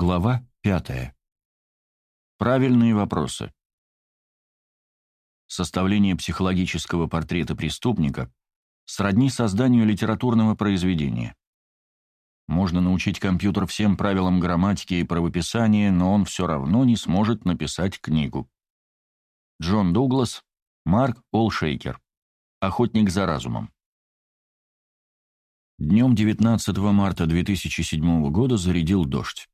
Глава 5. Правильные вопросы. Составление психологического портрета преступника сродни созданию литературного произведения. Можно научить компьютер всем правилам грамматики и правописания, но он все равно не сможет написать книгу. Джон Дуглас, Марк Олшейкер. Охотник за разумом. Днем 19 марта 2007 года зарядил дождь.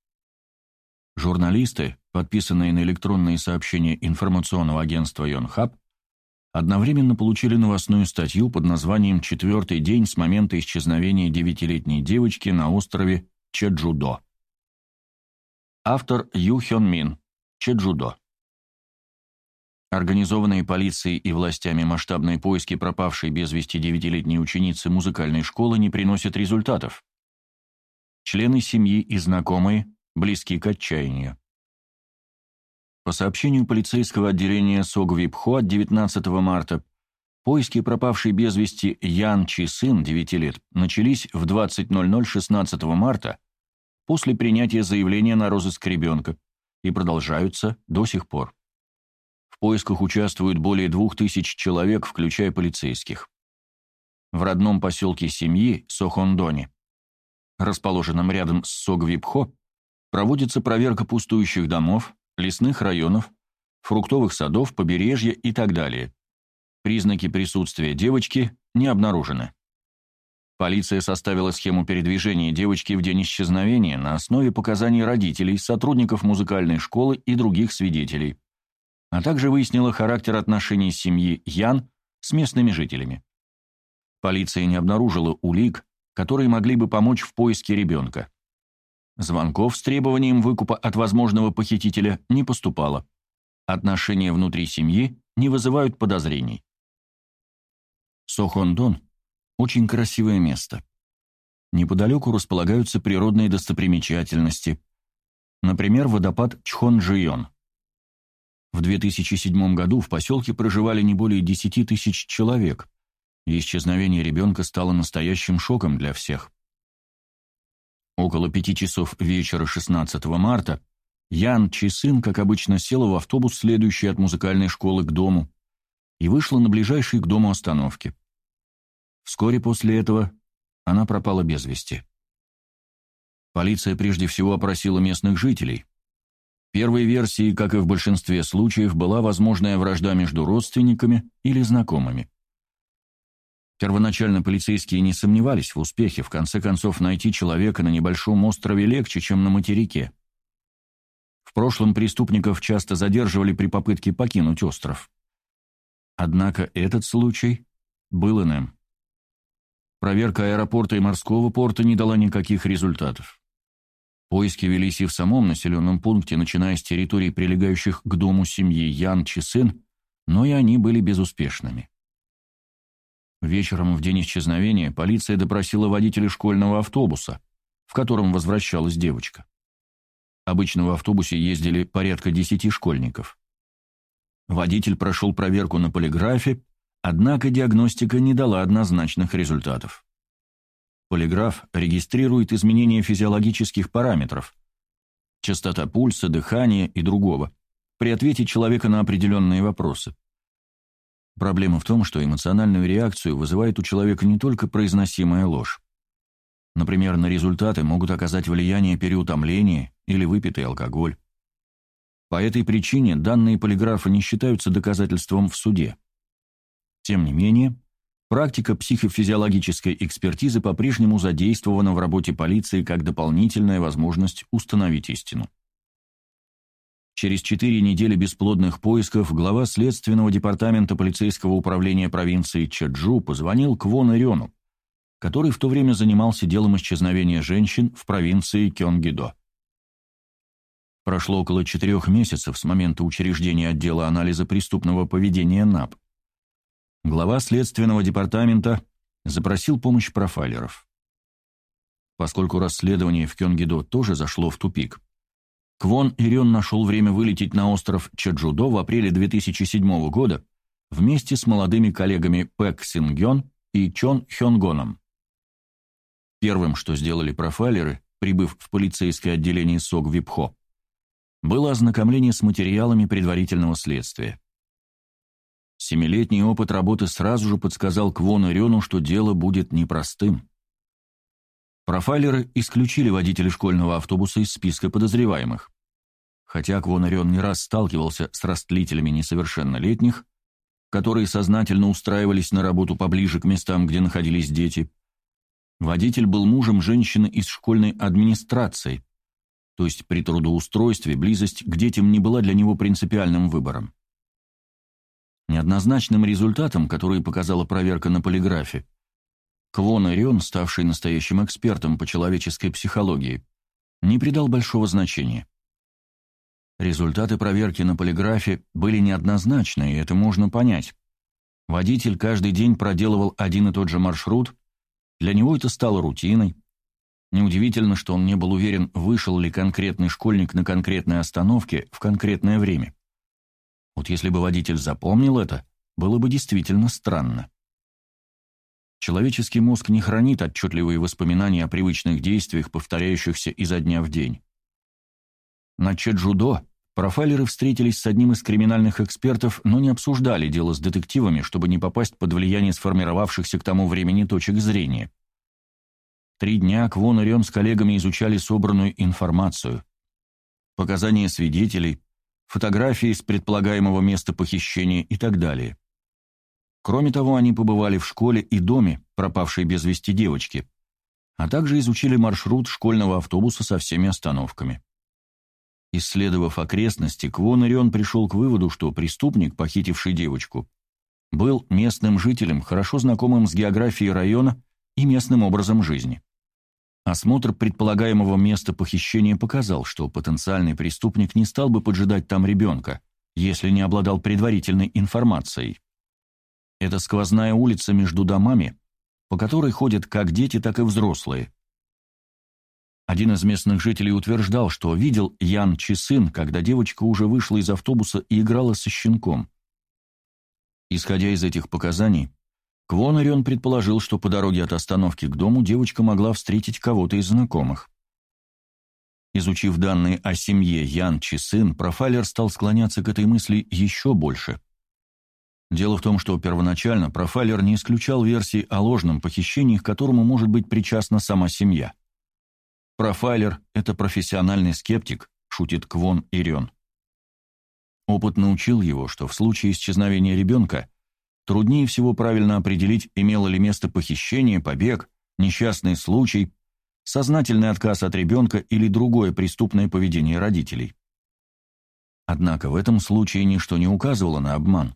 Журналисты, подписанные на электронные сообщения информационного агентства Йонхаб, одновременно получили новостную статью под названием «Четвертый день с момента исчезновения девятилетней девочки на острове Чеджудо». Автор Ю Хён Мин, Чеджудо. Организованные полицией и властями масштабные поиски пропавшей без вести девятилетней ученицы музыкальной школы не приносят результатов. Члены семьи и знакомые близкие к отчаянию. По сообщению полицейского отделения Согвипхо от 19 марта, поиски пропавшей без вести Ян Чи Сын, 9 лет, начались в 20.00 16 марта после принятия заявления на розыск ребенка и продолжаются до сих пор. В поисках участвуют более двух тысяч человек, включая полицейских. В родном поселке семьи Сохондоне, расположенном рядом с Согвипхо, проводится проверка пустующих домов, лесных районов, фруктовых садов, побережья и так далее. Признаки присутствия девочки не обнаружены. Полиция составила схему передвижения девочки в день исчезновения на основе показаний родителей, сотрудников музыкальной школы и других свидетелей, а также выяснила характер отношений семьи Ян с местными жителями. Полиция не обнаружила улик, которые могли бы помочь в поиске ребенка. Звонков с требованием выкупа от возможного похитителя не поступало. Отношения внутри семьи не вызывают подозрений. Сохондон – очень красивое место. Неподалеку располагаются природные достопримечательности, например, водопад Чхонджион. В 2007 году в поселке проживали не более 10 тысяч человек, исчезновение ребенка стало настоящим шоком для всех. Около пяти часов вечера 16 марта Ян Чисын, как обычно, села в автобус, следующий от музыкальной школы к дому, и вышла на ближайшей к дому остановке. Вскоре после этого она пропала без вести. Полиция прежде всего опросила местных жителей. Первой версией, как и в большинстве случаев, была возможная вражда между родственниками или знакомыми. Первоначально полицейские не сомневались в успехе, в конце концов найти человека на небольшом острове легче, чем на материке. В прошлом преступников часто задерживали при попытке покинуть остров. Однако этот случай был иным. Проверка аэропорта и морского порта не дала никаких результатов. Поиски велись и в самом населенном пункте, начиная с территорий, прилегающих к дому семьи Ян Чисын, но и они были безуспешными. Вечером в день исчезновения полиция допросила водителя школьного автобуса, в котором возвращалась девочка. Обычно в автобусе ездили порядка десяти школьников. Водитель прошел проверку на полиграфе, однако диагностика не дала однозначных результатов. Полиграф регистрирует изменения физиологических параметров – частота пульса, дыхания и другого – при ответе человека на определенные вопросы. Проблема в том, что эмоциональную реакцию вызывает у человека не только произносимая ложь. Например, на результаты могут оказать влияние переутомление или выпитый алкоголь. По этой причине данные полиграфа не считаются доказательством в суде. Тем не менее, практика психофизиологической экспертизы по-прежнему задействована в работе полиции как дополнительная возможность установить истину. Через четыре недели бесплодных поисков глава Следственного департамента полицейского управления провинции Чаджу позвонил Квон Ирёну, который в то время занимался делом исчезновения женщин в провинции Кёнгидо. Прошло около четырех месяцев с момента учреждения отдела анализа преступного поведения НАП. Глава Следственного департамента запросил помощь профайлеров. Поскольку расследование в Кёнгидо тоже зашло в тупик, Квон Ирен нашел время вылететь на остров Чеджудо в апреле 2007 года вместе с молодыми коллегами Пэк Сингён и Чон Хёнгоном. Первым, что сделали профайлеры, прибыв в полицейское отделение СОГ ВИПХО, было ознакомление с материалами предварительного следствия. Семилетний опыт работы сразу же подсказал Квону Рёну, что дело будет непростым. Профайлеры исключили водителя школьного автобуса из списка подозреваемых. Хотя Квон Рён не раз сталкивался с растлителями несовершеннолетних, которые сознательно устраивались на работу поближе к местам, где находились дети, водитель был мужем женщины из школьной администрации, то есть при трудоустройстве близость к детям не была для него принципиальным выбором. Неоднозначным результатом, который показала проверка на полиграфе, Квон Ирион, ставший настоящим экспертом по человеческой психологии, не придал большого значения. Результаты проверки на полиграфе были неоднозначны, и это можно понять. Водитель каждый день проделывал один и тот же маршрут, для него это стало рутиной. Неудивительно, что он не был уверен, вышел ли конкретный школьник на конкретной остановке в конкретное время. Вот если бы водитель запомнил это, было бы действительно странно. Человеческий мозг не хранит отчетливые воспоминания о привычных действиях, повторяющихся изо дня в день. На Чеджудо профайлеры встретились с одним из криминальных экспертов, но не обсуждали дело с детективами, чтобы не попасть под влияние сформировавшихся к тому времени точек зрения. Три дня Квон и Рен с коллегами изучали собранную информацию. Показания свидетелей, фотографии с предполагаемого места похищения и так далее. Кроме того, они побывали в школе и доме, пропавшей без вести девочки, а также изучили маршрут школьного автобуса со всеми остановками. Исследовав окрестности, Квон Ирион пришел к выводу, что преступник, похитивший девочку, был местным жителем, хорошо знакомым с географией района и местным образом жизни. Осмотр предполагаемого места похищения показал, что потенциальный преступник не стал бы поджидать там ребенка, если не обладал предварительной информацией. Это сквозная улица между домами, по которой ходят как дети, так и взрослые. Один из местных жителей утверждал, что видел Ян Чисын, когда девочка уже вышла из автобуса и играла со щенком. Исходя из этих показаний, Квонарион предположил, что по дороге от остановки к дому девочка могла встретить кого-то из знакомых. Изучив данные о семье Ян Чисын, профайлер стал склоняться к этой мысли еще больше. Дело в том, что первоначально профайлер не исключал версии о ложном похищении, к которому может быть причастна сама семья. Профайлер – это профессиональный скептик, шутит Квон Ирен. Опыт научил его, что в случае исчезновения ребенка Труднее всего правильно определить, имело ли место похищение, побег, несчастный случай, сознательный отказ от ребенка или другое преступное поведение родителей. Однако в этом случае ничто не указывало на обман.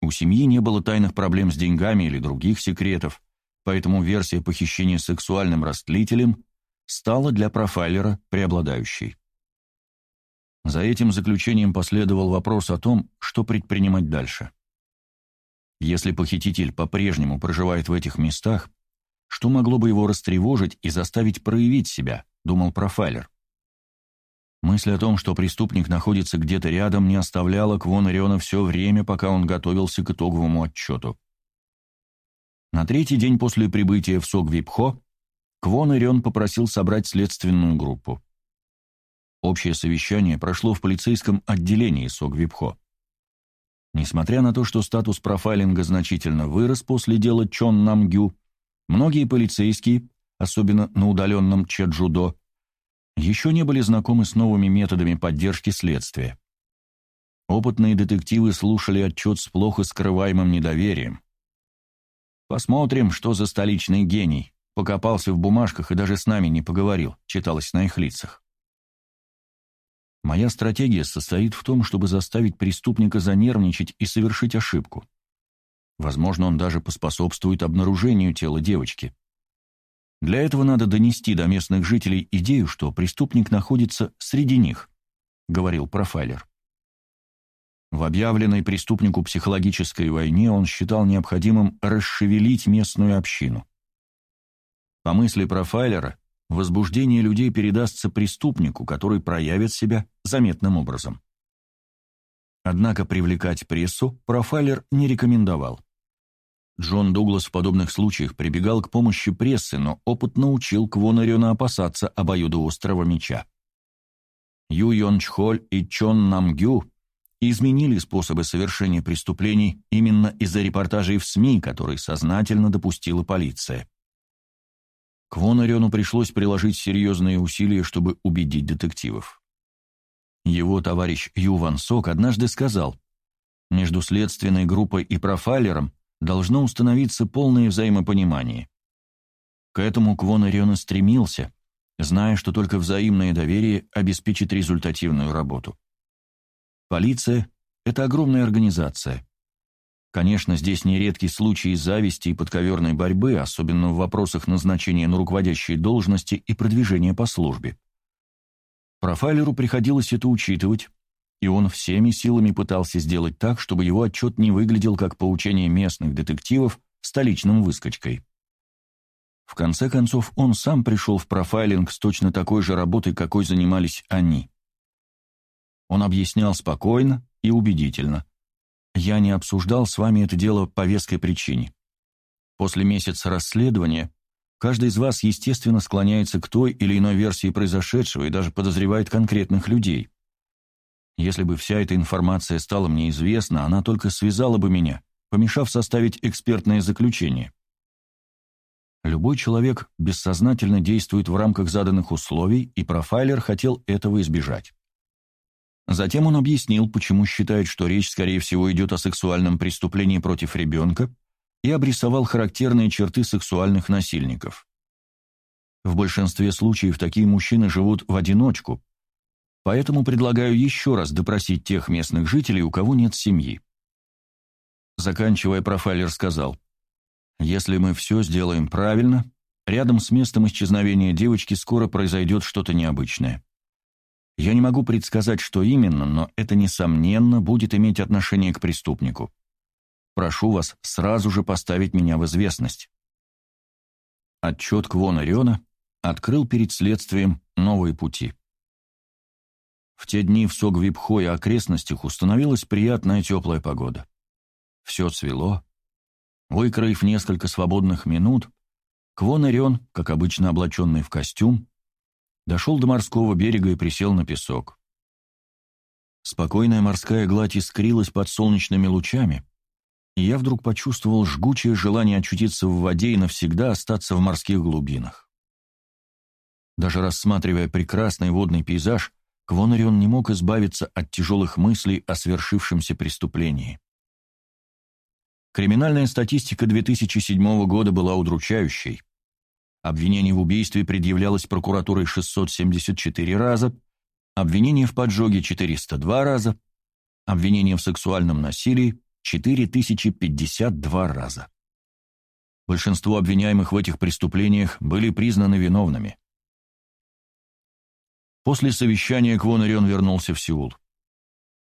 У семьи не было тайных проблем с деньгами или других секретов, поэтому версия похищения сексуальным растлителем стала для профайлера преобладающей. За этим заключением последовал вопрос о том, что предпринимать дальше. Если похититель по-прежнему проживает в этих местах, что могло бы его растревожить и заставить проявить себя, думал профайлер. Мысль о том, что преступник находится где-то рядом, не оставляла Квон Ориона все время, пока он готовился к итоговому отчету. На третий день после прибытия в Согвипхо Квон Орион попросил собрать следственную группу. Общее совещание прошло в полицейском отделении Согвипхо. Несмотря на то, что статус профайлинга значительно вырос после дела Чон Намгю, многие полицейские, особенно на удаленном Чеджудо, еще не были знакомы с новыми методами поддержки следствия. Опытные детективы слушали отчет с плохо скрываемым недоверием. «Посмотрим, что за столичный гений. Покопался в бумажках и даже с нами не поговорил», читалось на их лицах. Моя стратегия состоит в том, чтобы заставить преступника занервничать и совершить ошибку. Возможно, он даже поспособствует обнаружению тела девочки. Для этого надо донести до местных жителей идею, что преступник находится среди них, говорил профайлер. В объявленной преступнику психологической войне он считал необходимым расшевелить местную общину. По мысли профайлера, возбуждение людей передастся преступнику, который проявит себя заметным образом. Однако привлекать прессу профайлер не рекомендовал. Джон Дуглас в подобных случаях прибегал к помощи прессы, но опыт научил Квонарена опасаться обоюдоострого меча. Ю Йон Чхоль и Чон Намгю изменили способы совершения преступлений именно из-за репортажей в СМИ, которые сознательно допустила полиция. Квонарёну пришлось приложить серьезные усилия, чтобы убедить детективов. Его товарищ Ю Ван Сок однажды сказал, «Между следственной группой и профайлером должно установиться полное взаимопонимание». К этому Квонарён и стремился, зная, что только взаимное доверие обеспечит результативную работу. Полиция – это огромная организация. Конечно, здесь нередки случаи зависти и подковерной борьбы, особенно в вопросах назначения на руководящие должности и продвижения по службе. Профайлеру приходилось это учитывать, и он всеми силами пытался сделать так, чтобы его отчет не выглядел как поучение местных детективов столичным выскочкой. В конце концов, он сам пришел в профайлинг с точно такой же работой, какой занимались они. Он объяснял спокойно и убедительно. «Я не обсуждал с вами это дело по веской причине. После месяца расследования каждый из вас, естественно, склоняется к той или иной версии произошедшего и даже подозревает конкретных людей. Если бы вся эта информация стала мне известна, она только связала бы меня, помешав составить экспертное заключение. Любой человек бессознательно действует в рамках заданных условий, и профайлер хотел этого избежать. Затем он объяснил, почему считает, что речь, скорее всего, идет о сексуальном преступлении против ребенка, и обрисовал характерные черты сексуальных насильников. В большинстве случаев такие мужчины живут в одиночку, поэтому предлагаю еще раз допросить тех местных жителей, у кого нет семьи. Заканчивая, профайлер сказал, «Если мы все сделаем правильно, рядом с местом исчезновения девочки скоро произойдет что-то необычное. Я не могу предсказать, что именно, но это, несомненно, будет иметь отношение к преступнику. Прошу вас сразу же поставить меня в известность. Отчет Квона Рена открыл перед следствием новые пути. В те дни в Согвипхо и окрестностях установилась приятная теплая погода. Все цвело. Выкроив несколько свободных минут, Квон Рен, как обычно облаченный в костюм, дошел до морского берега и присел на песок. Спокойная морская гладь искрилась под солнечными лучами, и я вдруг почувствовал жгучее желание очутиться в воде и навсегда остаться в морских глубинах. Даже рассматривая прекрасный водный пейзаж, Квонарион не мог избавиться от тяжелых мыслей о свершившемся преступлении. Криминальная статистика 2007 года была удручающей. Обвинение в убийстве предъявлялось прокуратурой 674 раза, обвинение в поджоге 402 раза, обвинение в сексуальном насилии 4052 раза. Большинство обвиняемых в этих преступлениях были признаны виновными. После совещания Квонарион вернулся в Сеул.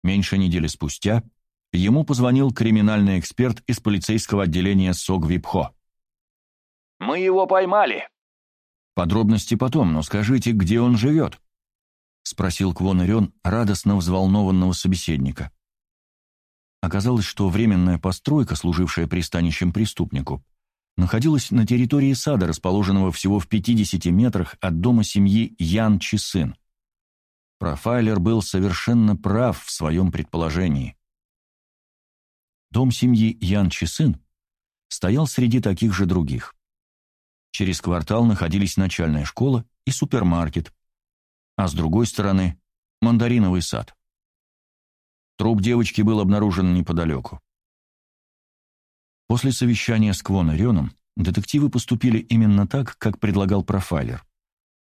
Меньше недели спустя ему позвонил криминальный эксперт из полицейского отделения Согвипхо. Мы его поймали. Подробности потом, но скажите, где он живет? Спросил Квон Ирен радостно взволнованного собеседника. Оказалось, что временная постройка, служившая пристанищем преступнику, находилась на территории сада, расположенного всего в 50 метрах от дома семьи Ян Чисын. Профайлер был совершенно прав в своем предположении. Дом семьи Ян Чисын стоял среди таких же других. Через квартал находились начальная школа и супермаркет, а с другой стороны – мандариновый сад. Труп девочки был обнаружен неподалеку. После совещания с Квон Реном детективы поступили именно так, как предлагал профайлер.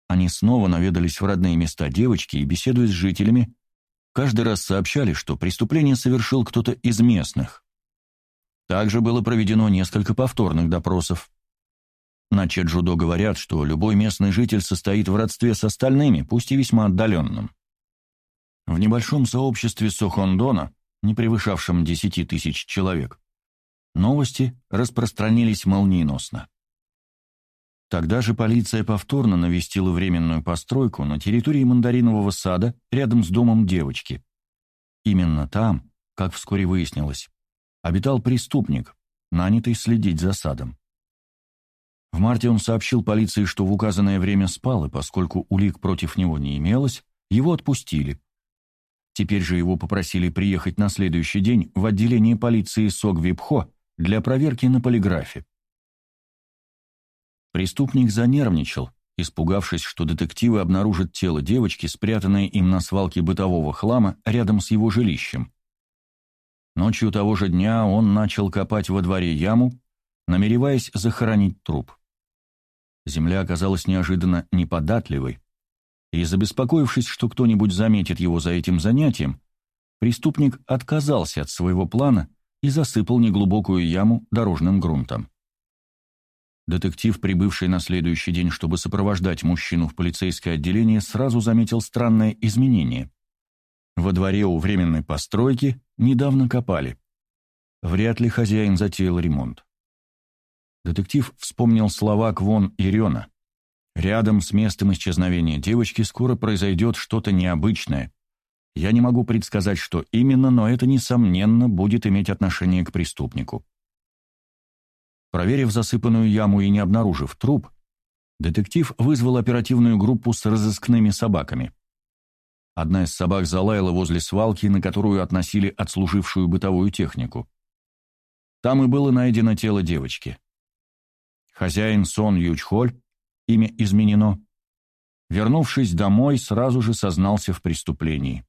Они снова наведались в родные места девочки и, беседуя с жителями, каждый раз сообщали, что преступление совершил кто-то из местных. Также было проведено несколько повторных допросов. На Чеджудо говорят, что любой местный житель состоит в родстве с остальными, пусть и весьма отдаленным. В небольшом сообществе Сохондона, не превышавшем 10 тысяч человек, новости распространились молниеносно. Тогда же полиция повторно навестила временную постройку на территории мандаринового сада рядом с домом девочки. Именно там, как вскоре выяснилось, обитал преступник, нанятый следить за садом. В марте он сообщил полиции, что в указанное время спал, и поскольку улик против него не имелось, его отпустили. Теперь же его попросили приехать на следующий день в отделение полиции Согвипхо для проверки на полиграфе. Преступник занервничал, испугавшись, что детективы обнаружат тело девочки, спрятанное им на свалке бытового хлама рядом с его жилищем. Ночью того же дня он начал копать во дворе яму, намереваясь захоронить труп. Земля оказалась неожиданно неподатливой, и, забеспокоившись, что кто-нибудь заметит его за этим занятием, преступник отказался от своего плана и засыпал неглубокую яму дорожным грунтом. Детектив, прибывший на следующий день, чтобы сопровождать мужчину в полицейское отделение, сразу заметил странное изменение. Во дворе у временной постройки недавно копали. Вряд ли хозяин затеял ремонт. Детектив вспомнил слова Квон и Рена. «Рядом с местом исчезновения девочки скоро произойдет что-то необычное. Я не могу предсказать, что именно, но это, несомненно, будет иметь отношение к преступнику». Проверив засыпанную яму и не обнаружив труп, детектив вызвал оперативную группу с разыскными собаками. Одна из собак залаяла возле свалки, на которую относили отслужившую бытовую технику. Там и было найдено тело девочки. Хозяин Сон Ючхоль, имя изменено, вернувшись домой, сразу же сознался в преступлении.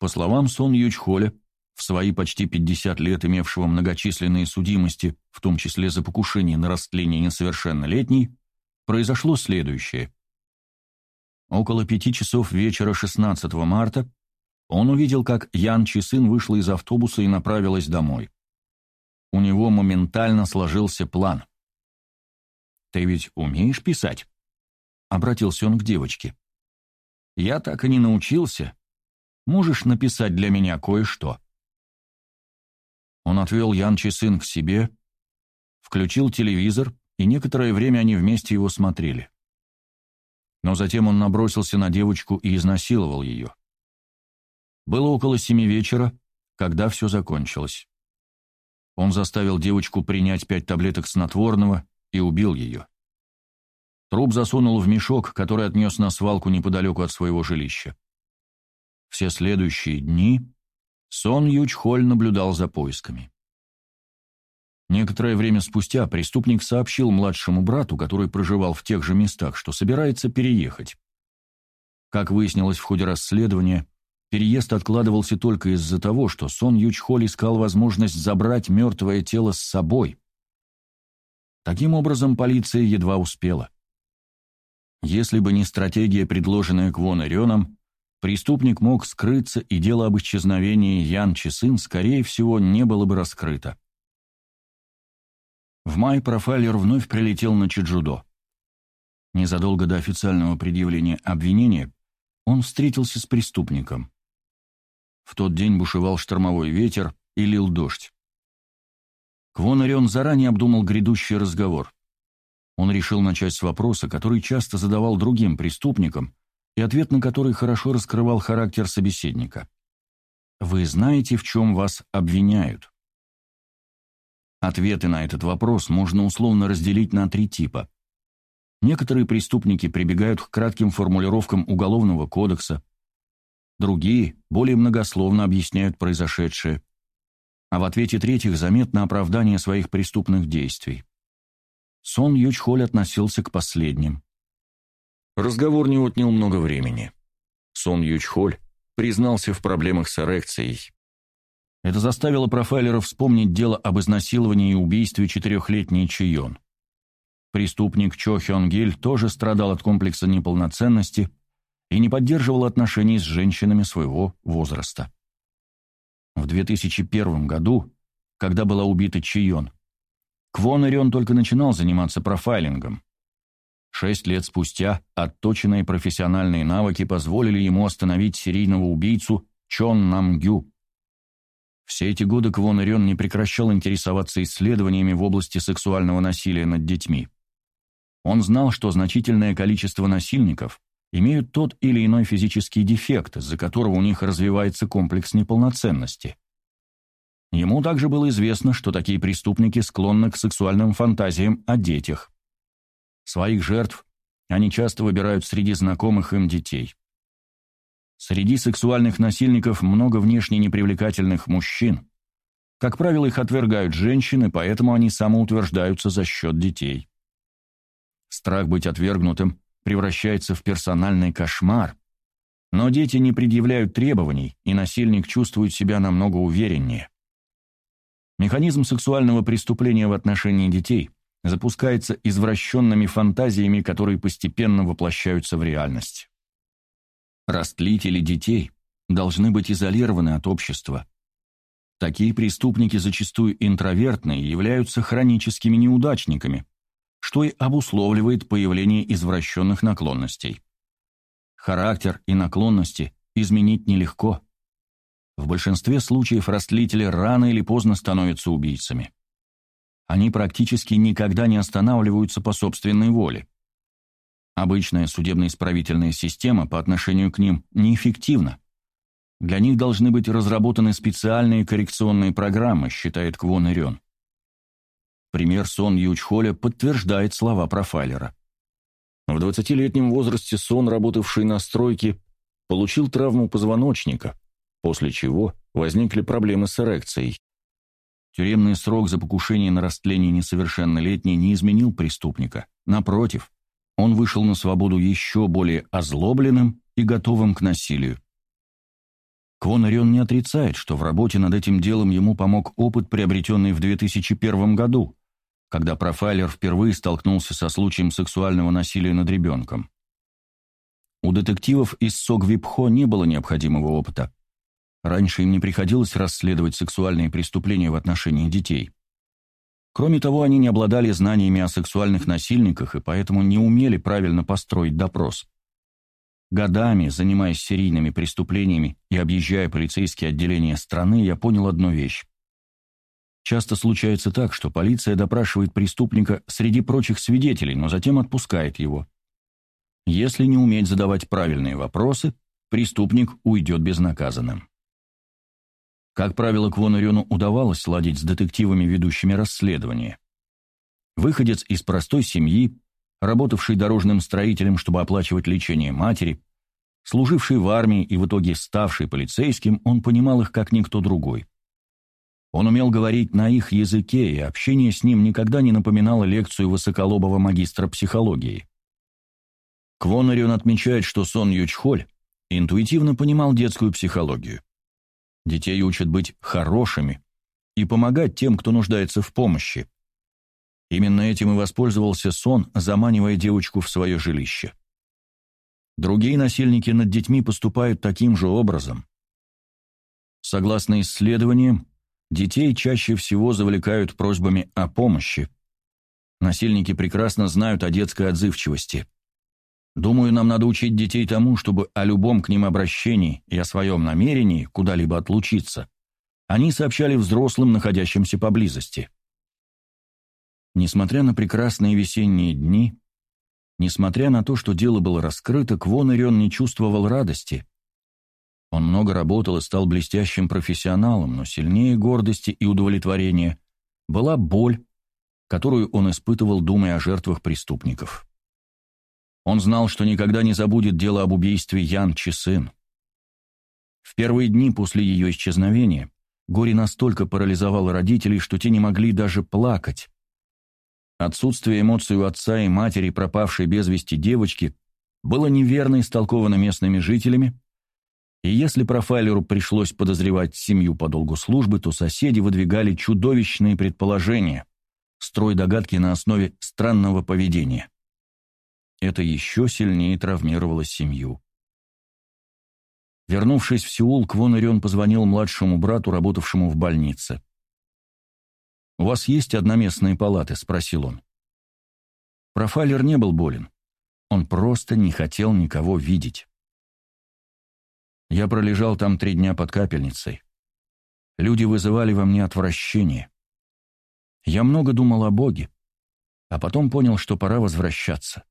По словам Сон Ючхоля, в свои почти 50 лет имевшего многочисленные судимости, в том числе за покушение на растление несовершеннолетней, произошло следующее. Около пяти часов вечера 16 марта он увидел, как Ян Чисын вышла из автобуса и направилась домой. У него моментально сложился план. «Ты ведь умеешь писать?» — обратился он к девочке. «Я так и не научился. Можешь написать для меня кое-что?» Он отвел Ян Чисын к себе, включил телевизор, и некоторое время они вместе его смотрели но затем он набросился на девочку и изнасиловал ее. Было около семи вечера, когда все закончилось. Он заставил девочку принять пять таблеток снотворного и убил ее. Труп засунул в мешок, который отнес на свалку неподалеку от своего жилища. Все следующие дни Сон Ючхоль наблюдал за поисками. Некоторое время спустя преступник сообщил младшему брату, который проживал в тех же местах, что собирается переехать. Как выяснилось в ходе расследования, переезд откладывался только из-за того, что Сон Ючхоль искал возможность забрать мертвое тело с собой. Таким образом, полиция едва успела. Если бы не стратегия, предложенная Квон Реном, преступник мог скрыться, и дело об исчезновении Ян Чисын, скорее всего, не было бы раскрыто. В мае профайлер вновь прилетел на Чеджудо. Незадолго до официального предъявления обвинения он встретился с преступником. В тот день бушевал штормовой ветер и лил дождь. Квон Орион заранее обдумал грядущий разговор. Он решил начать с вопроса, который часто задавал другим преступникам, и ответ на который хорошо раскрывал характер собеседника. «Вы знаете, в чем вас обвиняют?» Ответы на этот вопрос можно условно разделить на три типа. Некоторые преступники прибегают к кратким формулировкам Уголовного кодекса, другие более многословно объясняют произошедшее, а в ответе третьих заметно оправдание своих преступных действий. Сон Ючхоль относился к последним. Разговор не отнял много времени. Сон Ючхоль признался в проблемах с эрекцией. Это заставило профайлера вспомнить дело об изнасиловании и убийстве четырехлетней Чион. Преступник Чо Хён Гиль тоже страдал от комплекса неполноценности и не поддерживал отношений с женщинами своего возраста. В 2001 году, когда была убита Чион, Квон Ирион только начинал заниматься профайлингом. Шесть лет спустя отточенные профессиональные навыки позволили ему остановить серийного убийцу Чон Намгю, все эти годы Квон Ирен не прекращал интересоваться исследованиями в области сексуального насилия над детьми. Он знал, что значительное количество насильников имеют тот или иной физический дефект, из-за которого у них развивается комплекс неполноценности. Ему также было известно, что такие преступники склонны к сексуальным фантазиям о детях. Своих жертв они часто выбирают среди знакомых им детей. Среди сексуальных насильников много внешне непривлекательных мужчин. Как правило, их отвергают женщины, поэтому они самоутверждаются за счет детей. Страх быть отвергнутым превращается в персональный кошмар. Но дети не предъявляют требований, и насильник чувствует себя намного увереннее. Механизм сексуального преступления в отношении детей запускается извращенными фантазиями, которые постепенно воплощаются в реальность. Растлители детей должны быть изолированы от общества. Такие преступники зачастую интровертны и являются хроническими неудачниками, что и обусловливает появление извращенных наклонностей. Характер и наклонности изменить нелегко. В большинстве случаев растлители рано или поздно становятся убийцами. Они практически никогда не останавливаются по собственной воле. Обычная судебно-исправительная система по отношению к ним неэффективна. Для них должны быть разработаны специальные коррекционные программы, считает Квон Ирен. Пример Сон Ючхоля подтверждает слова профайлера. В 20-летнем возрасте Сон, работавший на стройке, получил травму позвоночника, после чего возникли проблемы с эрекцией. Тюремный срок за покушение на растление несовершеннолетней не изменил преступника. Напротив, он вышел на свободу еще более озлобленным и готовым к насилию. Квон Орион не отрицает, что в работе над этим делом ему помог опыт, приобретенный в 2001 году, когда профайлер впервые столкнулся со случаем сексуального насилия над ребенком. У детективов из Согвипхо не было необходимого опыта. Раньше им не приходилось расследовать сексуальные преступления в отношении детей. Кроме того, они не обладали знаниями о сексуальных насильниках и поэтому не умели правильно построить допрос. Годами, занимаясь серийными преступлениями и объезжая полицейские отделения страны, я понял одну вещь. Часто случается так, что полиция допрашивает преступника среди прочих свидетелей, но затем отпускает его. Если не уметь задавать правильные вопросы, преступник уйдет безнаказанным. Как правило, Квону удавалось сладить с детективами, ведущими расследование. Выходец из простой семьи, работавший дорожным строителем, чтобы оплачивать лечение матери, служивший в армии и в итоге ставший полицейским, он понимал их как никто другой. Он умел говорить на их языке, и общение с ним никогда не напоминало лекцию высоколобого магистра психологии. Квонарион отмечает, что Сон Ючхоль интуитивно понимал детскую психологию. Детей учат быть хорошими и помогать тем, кто нуждается в помощи. Именно этим и воспользовался Сон, заманивая девочку в свое жилище. Другие насильники над детьми поступают таким же образом. Согласно исследованиям, Детей чаще всего завлекают просьбами о помощи. Насильники прекрасно знают о детской отзывчивости. Думаю, нам надо учить детей тому, чтобы о любом к ним обращении и о своем намерении куда-либо отлучиться они сообщали взрослым, находящимся поблизости. Несмотря на прекрасные весенние дни, несмотря на то, что дело было раскрыто, Квон Ирен не чувствовал радости, он много работал и стал блестящим профессионалом, но сильнее гордости и удовлетворения была боль, которую он испытывал, думая о жертвах преступников. Он знал, что никогда не забудет дело об убийстве Ян Чисын. В первые дни после ее исчезновения горе настолько парализовало родителей, что те не могли даже плакать. Отсутствие эмоций у отца и матери пропавшей без вести девочки было неверно истолковано местными жителями, и если профайлеру пришлось подозревать семью по долгу службы, то соседи выдвигали чудовищные предположения, строя догадки на основе странного поведения. Это еще сильнее травмировало семью. Вернувшись в Сеул, Квон Ирен позвонил младшему брату, работавшему в больнице. «У вас есть одноместные палаты?» — спросил он. Профайлер не был болен. Он просто не хотел никого видеть. Я пролежал там три дня под капельницей. Люди вызывали во мне отвращение. Я много думал о Боге, а потом понял, что пора возвращаться.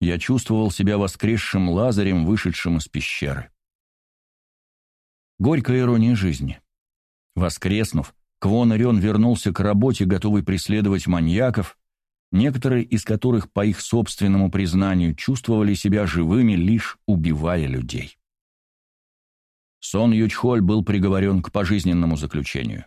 Я чувствовал себя воскресшим Лазарем, вышедшим из пещеры. Горькая ирония жизни. Воскреснув, Квон Рен вернулся к работе, готовый преследовать маньяков, некоторые из которых, по их собственному признанию, чувствовали себя живыми, лишь убивая людей. Сон Ючхоль был приговорен к пожизненному заключению.